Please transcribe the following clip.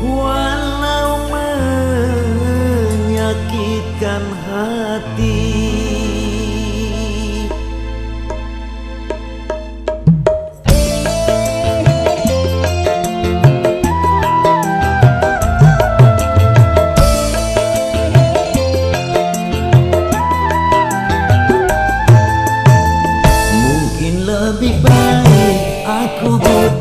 Walau menyakitkan hati. Mungkin lebih baik aku buat